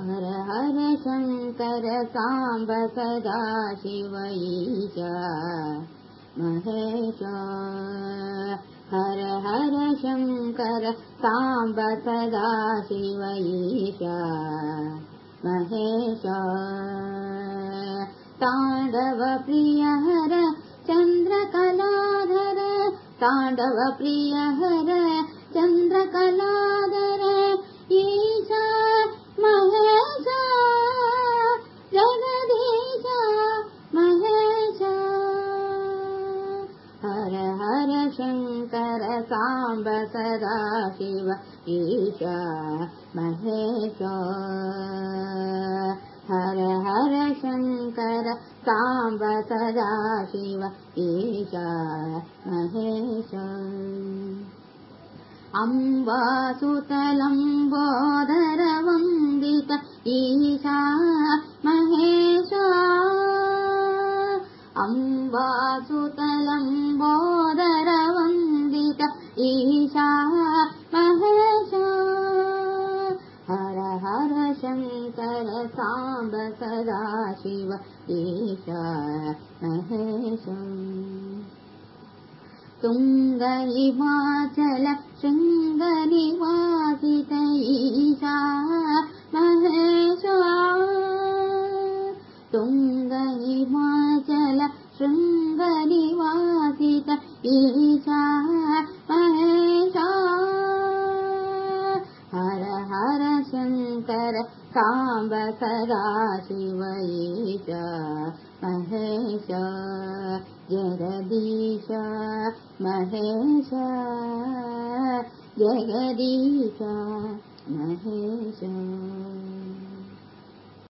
हर हर शङ्कर साम्ब सदा शिव महेश हर हर शङ्कर साम्ब सदा शिव महेश ताण्डव प्रिय हर चन्द्रकलाधर ताण्डव प्रिय हर शङ्कर साम्ब सदा शिव ईशा महेश। हर हर शङ्कर साम्ब सदा शिव ईशा महेश। अम्बासुतलम्बोदरवन्दित ईशा महेश। अम्बासुतलम्बोदरवन्दित ईशा महेश। हर हर शङ्कर साम्ब सदा शिव ईशा महेश। तुङ्गनिवाचल शृङ्गनिवासित ईशा महेश। तुङ्गनिवाचल शृङ्गनिवासित ईशा महेश हर हर शङ्कर साम्ब सदा ईशा महेश जगदीश महेश जगदीश महेश